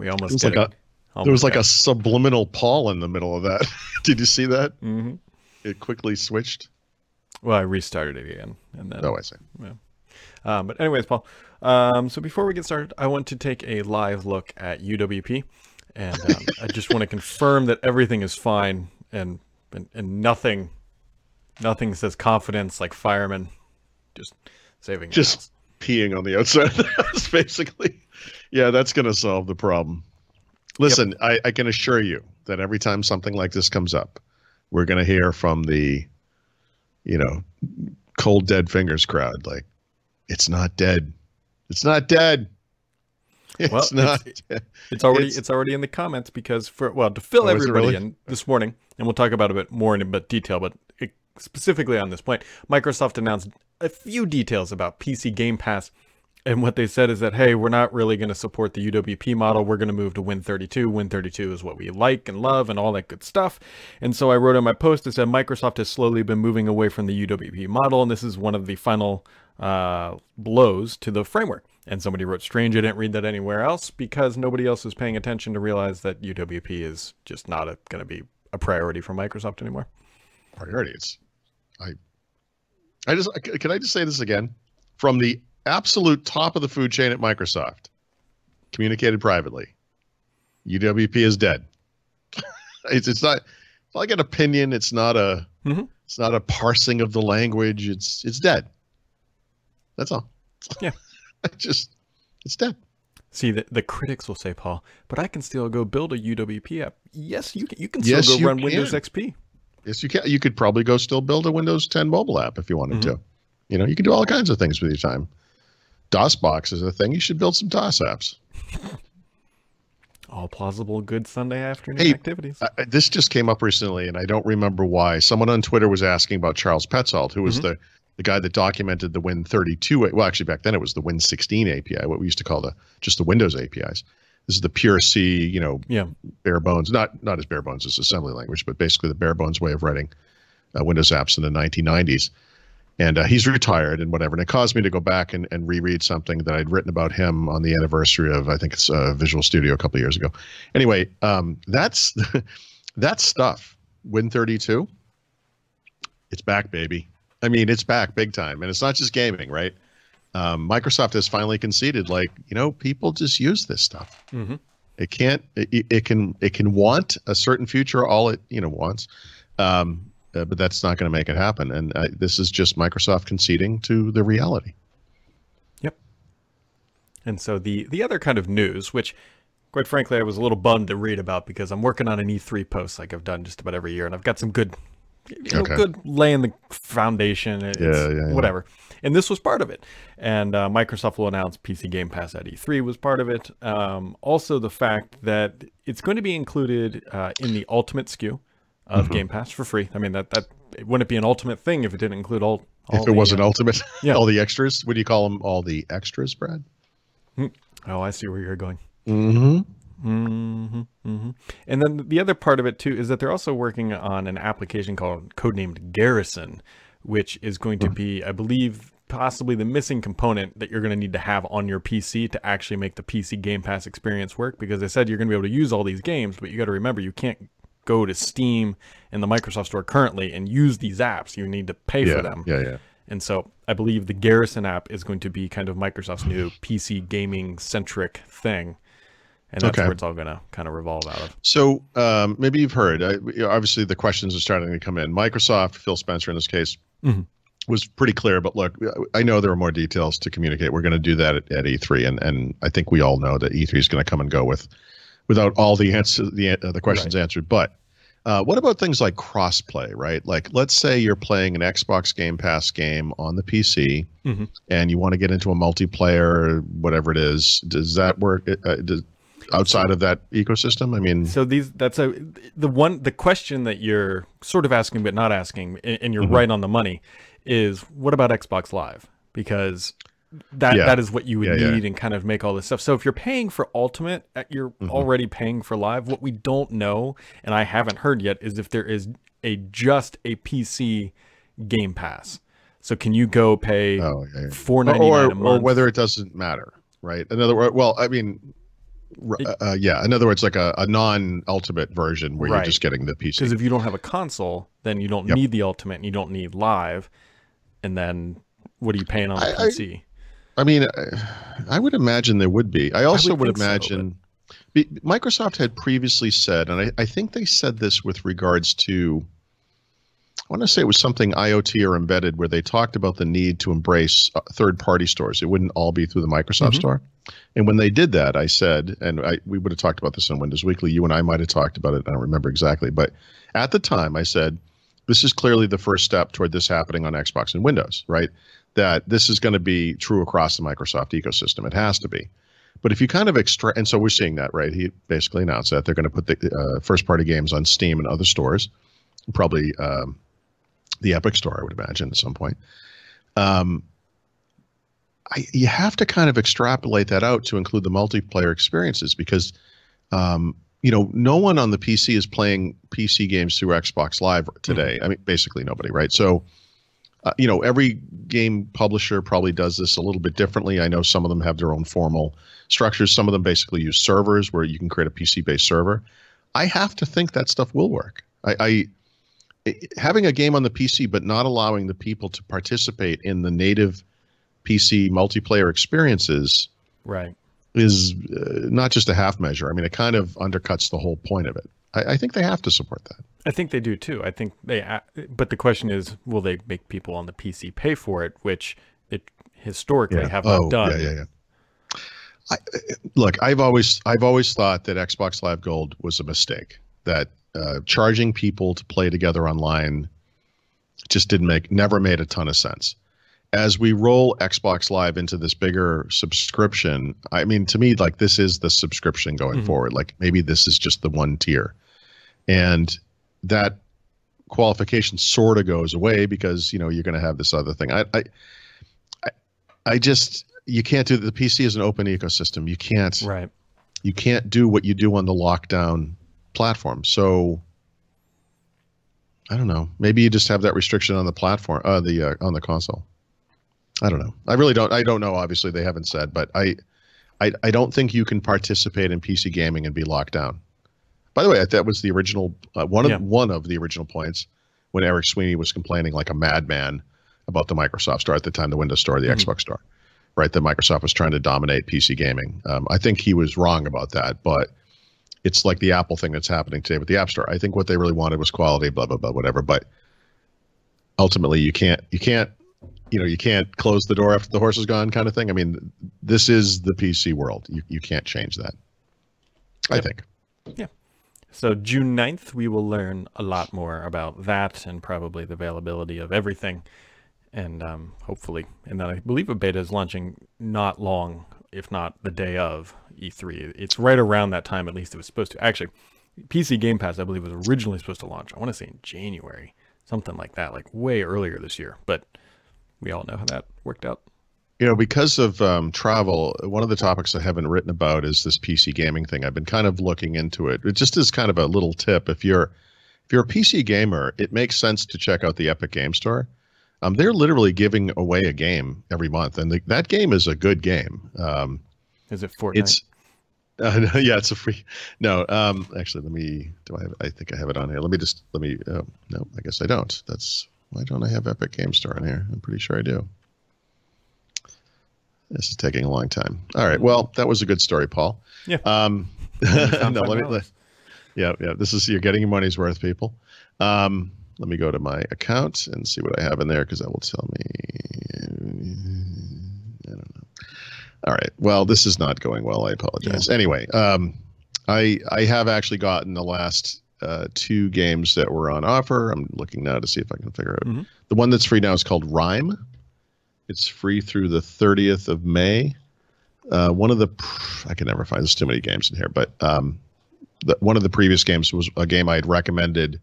We almost It was did like it. a there was like got a subliminal Paul in the middle of that. Did you see that? it. Mhm. It quickly switched. Well, I restarted it again, and then Oh, I see. Um, but anyways, Paul. Um, so before we get started, I want to take a live look at UWP, and um, I just want to confirm that everything is fine and, and and nothing, nothing says confidence like firemen, just saving. Just peeing on the outside of the house, basically. Yeah, that's going to solve the problem. Listen, I, I can assure you that every time something like this comes up, we're going to hear from the, you know, cold dead fingers crowd like, it's not dead. It's not dead. It's Well, not. it's- dead. It's already It's- it's, already in the comments because for well to fill Oh, everybody really? in this morning, and we'll talk about it a bit more in a bit detail, but it, specifically on this point, Microsoft announced a few details about PC Game Pass, and what they said is that hey, we're not really going to support the UWP model. We're going to move to Win32. Win32 is what we like and love and all that good stuff. And so I wrote in my post that said Microsoft has slowly been moving away from the UWP model, and this is one of the final uh, blows to the framework. And somebody wrote, strange, I didn't read that anywhere else because nobody else is paying attention to realize that UWP is just not going to be a priority for Microsoft anymore. priority. It's I I just can I just say this again from the absolute top of the food chain at Microsoft, communicated privately. UWP is dead. it's it's not it's like an opinion. It's not a Mhm. it's not a parsing of the language. It's it's dead. That's all. Yeah. I just it's dead. See, the, the critics will say, Paul, but I can still go build a UWP app. Yes, you can, you can still Yes, go run Windows. XP. Yes, you can. You could probably go still build a Windows 10 mobile app if you wanted Mm-hmm. to. You know, you can do all kinds of things with your time. DOSBox is a thing. You should build some DOS apps. All plausible good Sunday afternoon Hey, activities. Uh, this just came up recently, and I don't remember why. Someone on Twitter was asking about Charles Petzold, who was Mm-hmm. the the guy that documented the Win32. Well, actually, back then it was the Win16 API, what we used to call the just the Windows APIs. This is the pure C, you know, yeah. bare bones, not not as bare bones as assembly language, but basically the bare bones way of writing uh, Windows apps in the 1990s. And uh, he's retired and whatever. And it caused me to go back and, and reread something that I'd written about him on the anniversary of, I think it's uh, Visual Studio a couple of years ago. Anyway, um, that's that stuff. Win32, it's back, baby. I mean, it's back big time. And it's not just gaming, right? Um, Microsoft has finally conceded, like, you know, people just use this stuff. hmm It can't. It, it can. It can want a certain future. All it you know wants, um, uh, but that's not going to make it happen. And uh, this is just Microsoft conceding to the reality. Yep. And so the the other kind of news, which quite frankly I was a little bummed to read about because I'm working on an E3 post like I've done just about every year, and I've got some good, you know, Okay. good laying the foundation. Yeah, yeah. whatever. And this was part of it. And uh, Microsoft will announce PC Game Pass at E3 was part of it. Um, also, the fact that it's going to be included uh, in the Ultimate SKU of Mm-hmm. Game Pass for free. I mean that that it wouldn't be an Ultimate thing if it didn't include all. all if it the, wasn't uh, ultimate, yeah. all the extras. What do you call them? All the extras, Brad. oh, I see where you're going. Mm-hmm. hmm hmm And then the other part of it too is that they're also working on an application called codenamed Garrison, which is going to be, I believe, possibly the missing component that you're going to need to have on your PC to actually make the PC Game Pass experience work. Because they said you're going to be able to use all these games, but you got to remember you can't go to Steam and the Microsoft Store currently and use these apps. You need to pay Yeah. for them. Yeah. Yeah. And so I believe the Garrison app is going to be kind of Microsoft's new PC gaming centric thing. And that's Okay. where it's all going to kind of revolve out of. So um, maybe you've heard. Uh, obviously, the questions are starting to come in. Microsoft, Phil Spencer in this case, Mhm. was pretty clear. But look, I know there are more details to communicate. We're going to do that at, at E3, and and I think we all know that E3 is going to come and go with without all the answers, the uh, the questions answered. But uh, what about things like crossplay? Right? Like, let's say you're playing an Xbox Game Pass game on the PC, Mhm. and you want to get into a multiplayer, whatever it is. Does that work? Uh, does, outside of that ecosystem? I mean, So these that's a the one the question that you're sort of asking but not asking and and you're Mhm. right on the money is what about Xbox Live? Because that Yeah. that is what you would Yeah, yeah. need and kind of make all this stuff. So if you're paying for Ultimate, uh, you're Mhm. already paying for Live. What we don't know and I haven't heard yet is if there is a just a PC Game Pass. So can you go pay oh, yeah, yeah. four ninety nine or, a or month? whether it doesn't matter, right? In other words, well, I mean, uh, uh, yeah, in other words, like a, a non-ultimate version where Right. you're just getting the PC. Because if you don't have a console, then you don't Yep. need the ultimate and you don't need live. And then what are you paying on the I- I- PC? I mean, I, I would imagine there would be. I also would would, think so, imagine Microsoft had previously said, and I, I think they said this with regards to, I want to say it was something IoT or embedded, where they talked about the need to embrace uh, third-party stores. It wouldn't all be through the Microsoft Mhm. store. And when they did that, I said, and I, we would have talked about this on Windows Weekly. You and I might have talked about it. I don't remember exactly, but at the time, I said, this is clearly the first step toward this happening on Xbox and Windows, right? That this is going to be true across the Microsoft ecosystem. It has to be. But if you kind of extract, and so we're seeing that, right? He basically announced that they're going to put the uh, first party games on Steam and other stores, probably um, the Epic Store, I would imagine, at some point. Um, I, you have to kind of extrapolate that out to include the multiplayer experiences because, um, you know, no one on the PC is playing PC games through Xbox Live today. I mean, basically nobody, right? So, uh, you know, every game publisher probably does this a little bit differently. I know some of them have their own formal structures. Some of them basically use servers where you can create a PC-based server. I have to think that stuff will work. I, I it- having a game on the PC but not allowing the people to participate in the native PC multiplayer experiences Right. is uh, not just a half measure. I mean, it kind of undercuts the whole point of it. I, I think they have to support that. I think they do too. I think they, but the question is, will they make people on the PC pay for it? Which it historically have not done. Oh, Yeah, yeah, yeah. I, look, I've always I've always thought that Xbox Live Gold was a mistake. That uh, charging people to play together online just didn't make never made a ton of sense. As we roll Xbox Live into this bigger subscription, I mean, to me, like this is the subscription going Mhm. forward. Like maybe this is just the one tier, and that qualification sort of goes away because you know you're going to have this other thing. I, I, I, I just you can't do the PC is an open ecosystem. You can't Right. you can't do what you do on the lockdown platform. So I don't know. Maybe you just have that restriction on the platform, uh, the uh, on the console. I don't know. I really don't. I don't know. Obviously, they haven't said, but I, I, I don't think you can participate in PC gaming and be locked down. By the way, that was the original uh, one of Yeah. one of the original points when Eric Sweeney was complaining like a madman about the Microsoft Store at the time, the Windows Store, the Mhm. Xbox Store, right? That Microsoft was trying to dominate PC gaming. Um, I think he was wrong about that, but it's like the Apple thing that's happening today with the App Store. I think what they really wanted was quality, blah blah blah, whatever. But ultimately, you can't you can't you know you can't close the door after the horse is gone, kind of thing. I mean, this is the PC world. You you can't change that. I think yeah So June 9th, we will learn a lot more about that and probably the availability of everything. And um, hopefully, and then I believe a beta is launching not long, if not the day of E3. It's right around that time, at least it was supposed to. Actually, PC Game Pass, I believe, was originally supposed to launch, I want to say in January, something like that, like way earlier this year. But we all know how that worked out. You know, because of um, travel, one of the topics I haven't written about is this PC gaming thing. I've been kind of looking into it. It just is kind of a little tip. If you're if you're a PC gamer, it makes sense to check out the Epic Game Store. Um, they're literally giving away a game every month, and the, that game is a good game. Um, Is it Fortnite? it's uh, yeah, it's a free. No, um, actually, let me. Do I have? I think I have it on here. Let me just. Let me. Oh, no, I guess I don't. That's why don't I have Epic Game Store in here? I'm pretty sure I do. This is taking a long time. All right. Well, that was a good story, Paul. Yeah. Um, no, let me. Let, yeah, yeah. This is you're getting your money's worth, people. Um, let me go to my account and see what I have in there because that will tell me. I don't know. All right. Well, this is not going well. I apologize. Anyway, um, I I have actually gotten the last uh, two games that were on offer. I'm looking now to see if I can figure out. Mhm. The one that's free now is called RiME. It's free through the 30th of May. Uh, one of the I can never find there's too many games in here, but um, the, one of the previous games was a game I had recommended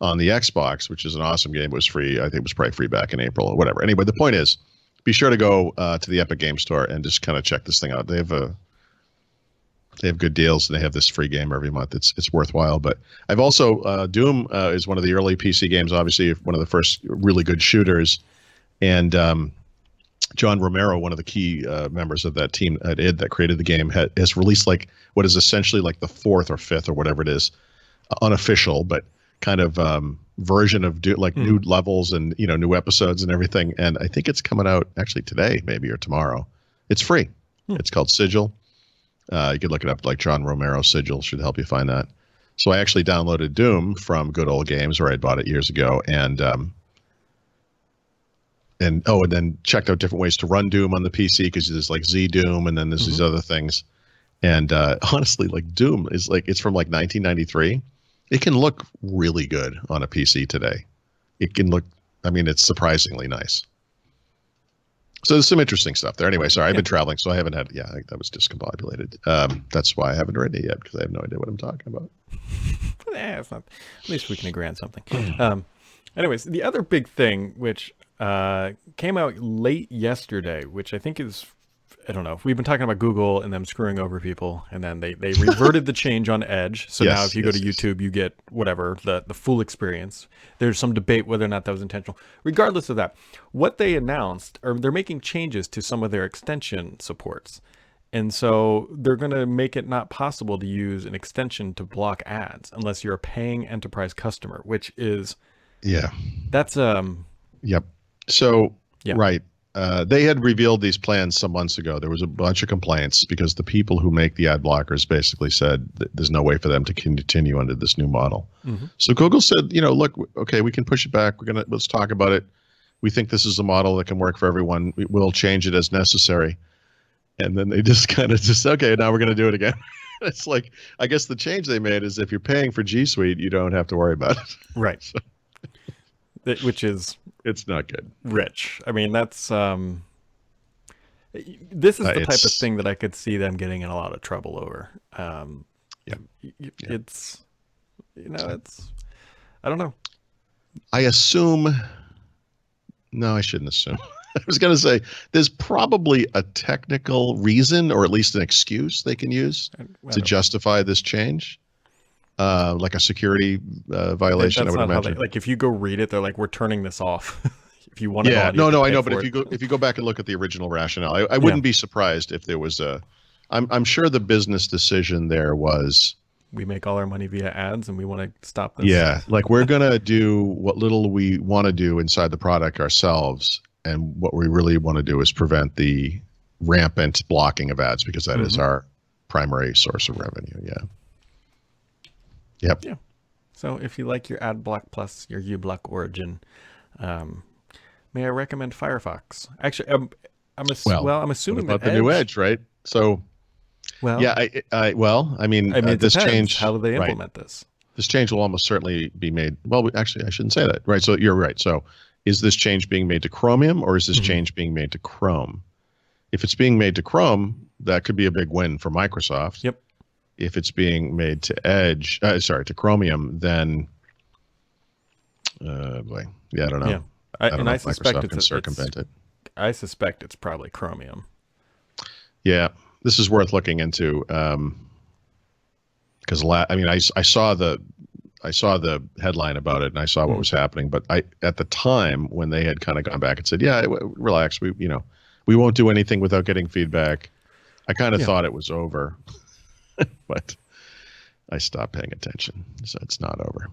on the Xbox, which is an awesome game. It was free. I think it was probably free back in April or whatever. Anyway, the point is, be sure to go uh, to the Epic Game Store and just kind of check this thing out. They have a they have good deals and they have this free game every month. It's it's worthwhile. But I've also uh, Doom uh, is one of the early PC games. Obviously, one of the first really good shooters, and um, John Romero, one of the key uh, members of that team at id that created the game, ha- has released like what is essentially like the fourth or fifth or whatever it is, uh, unofficial but kind of um, version of do, like Hmm. new levels and you know new episodes and everything. And I think it's coming out actually today, maybe or tomorrow. It's free. Hmm. It's called Sigil. Uh, you could look it up like John Romero Sigil should help you find that. So I actually downloaded Doom from Good Old Games, where I bought it years ago, and um, and oh, and then checked out different ways to run Doom on the PC because there's like ZDoom, and then there's these other things. And uh, honestly, like Doom is like it's from like 1993. It can look really good on a PC today. It can look, I mean, it's surprisingly nice. So there's some interesting stuff there. Anyway, sorry, I've been traveling, so I haven't had. Yeah, I, that was discombobulated. Um, that's why I haven't read it yet because I have no idea what I'm talking about. It's not, at least we can agree on something. Um, anyways, the other big thing, which uh, came out late yesterday, which I think is, I don't know, we've been talking about Google and them screwing over people, and then they, they reverted the change on Edge. So now if you go yes, to yes. YouTube, you get whatever, the, the full experience. There's some debate whether or not that was intentional. Regardless of that, what they announced, or they're making changes to some of their extension supports. And so they're going to make it not possible to use an extension to block ads unless you're a paying enterprise customer, which is Yeah. that's um Yep. So Yeah. right. Uh, they had revealed these plans some months ago. There was a bunch of complaints because the people who make the ad blockers basically said that there's no way for them to continue under this new model. Mhm. So Google said, you know, look, okay, we can push it back. We're gonna let's talk about it. We think this is a model that can work for everyone. We- We'll change it as necessary. And then they just kind of just okay, now we're gonna do it again. it's like I guess the change they made is if you're paying for G Suite, you don't have to worry about it. right. Th- which is It's not good. rich. I mean, that's um this is Uh, the type of thing that I could see them getting in a lot of trouble over. Um Yeah. Yeah. it's you know, it's I don't know. I assume. No, I shouldn't assume. I was going to say there's probably a technical reason, or at least an excuse they can use to justify this change, uh, like a security uh, violation. that's I would imagine. they, like if you go read it, they're like, we're turning this off. if you want yeah, on, no, no, I know. But if you go if you go back and look at the original rationale, I, I wouldn't be surprised if there was a. I'm I'm sure the business decision there was we make all our money via ads and we want to stop this. Yeah, like we're gonna do what little we want to do inside the product ourselves, and what we really want to do is prevent the rampant blocking of ads because that is Mhm. our primary source of revenue. Yeah. Yep. Yeah. So if you like your Adblock Plus your uBlock origin, um, may I recommend Firefox? Actually, I'm, I'm ass- well, Well, I'm assuming about the new Edge, right? So Well, yeah, I, I well, I mean, I mean, uh, this depends. change. How do they right. implement this? this change will almost certainly be made. Well, we- actually, I shouldn't say that. Right. So you're right. So is this change being made to Chromium or is this Mhm. change being made to Chrome? If it's being made to Chrome, that could be a big win for Microsoft. Yep. If it's being made to Edge, uh, sorry, to Chromium, then, uh, boy, yeah, I don't know. Yeah. I, I don't and know I suspect Microsoft it's, can circumvent it. I suspect it's probably Chromium. Yeah, this is worth looking into. Um, because la- I mean, I saw the I saw the headline about it and I saw what Mhm. was happening, but I at the time when they had kind of gone back and said, "Yeah, relax, we you know, we won't do anything without getting feedback." I kind of Yeah. thought it was over, but I stopped paying attention, so it's not over.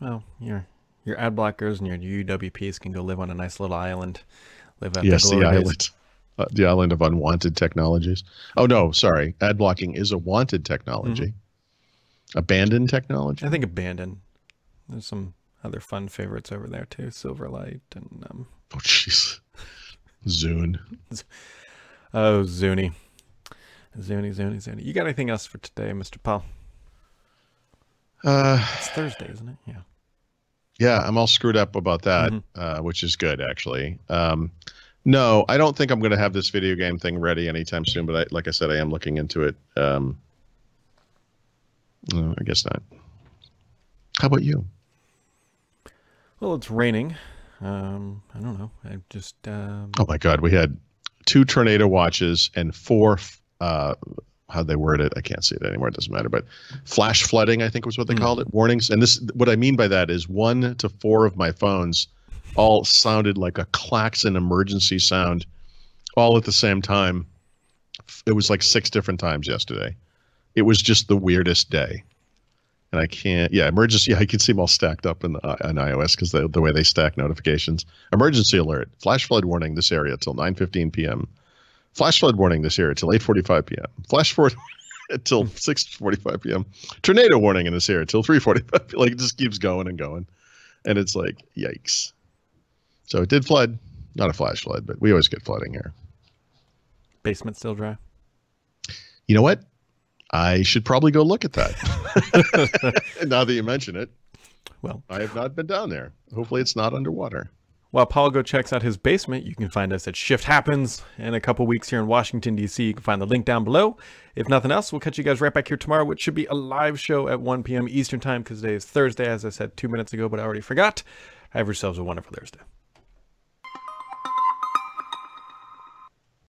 Well, your your ad blockers and your UWPs can go live on a nice little island. Live out yes, the the island, uh, the island of unwanted technologies. Oh no, sorry, ad blocking is a wanted technology. Abandoned technology. I think Abandon. There's some other fun favorites over there too. Silverlight and um, Oh, jeez. Zune. oh Zuni, Zuni, Zuni, Zuni. You got anything else for today, Mister Paul? Uh, It's Thursday, isn't it? Yeah. yeah, I'm all screwed up about that, Mhm. uh, which is good actually. Um, no, I don't think I'm going to have this video game thing ready anytime soon. But I, like I said, I am looking into it. Um, no, I guess not. How about you? Well, it's raining. Um, I don't know. I just um, Oh my God, we had two tornado watches and four. Uh, how they word it, I can't see it anymore. It doesn't matter. But flash flooding, I think was what they Hmm. called it. Warnings, and this what I mean by that is one to four of my phones all sounded like a klaxon emergency sound all at the same time. It was like six different times yesterday. It was just the weirdest day. And I can't, yeah, emergency. I can see them all stacked up in the, uh, on iOS because the, the way they stack notifications. Emergency alert, flash flood warning this area till 9:15 p.m. Flash flood warning this year until 8:45 p.m. Flash forward until 6:45 p.m. Tornado warning in this area until 3:45. Like it just keeps going and going, and it's like yikes. So it did flood, not a flash flood, but we always get flooding here. Basement still dry. You know what? I should probably go look at that. now that you mention it, Well, I have not been down there. Hopefully, it's not underwater. While Paul go checks out his basement, you can find us at Shift Happens in a couple weeks here in Washington, D.C. You can find the link down below. If nothing else, we'll catch you guys right back here tomorrow, which should be a live show at 1 p.m. Eastern Time because today is Thursday, as I said two minutes ago, but I already forgot. Have yourselves a wonderful Thursday.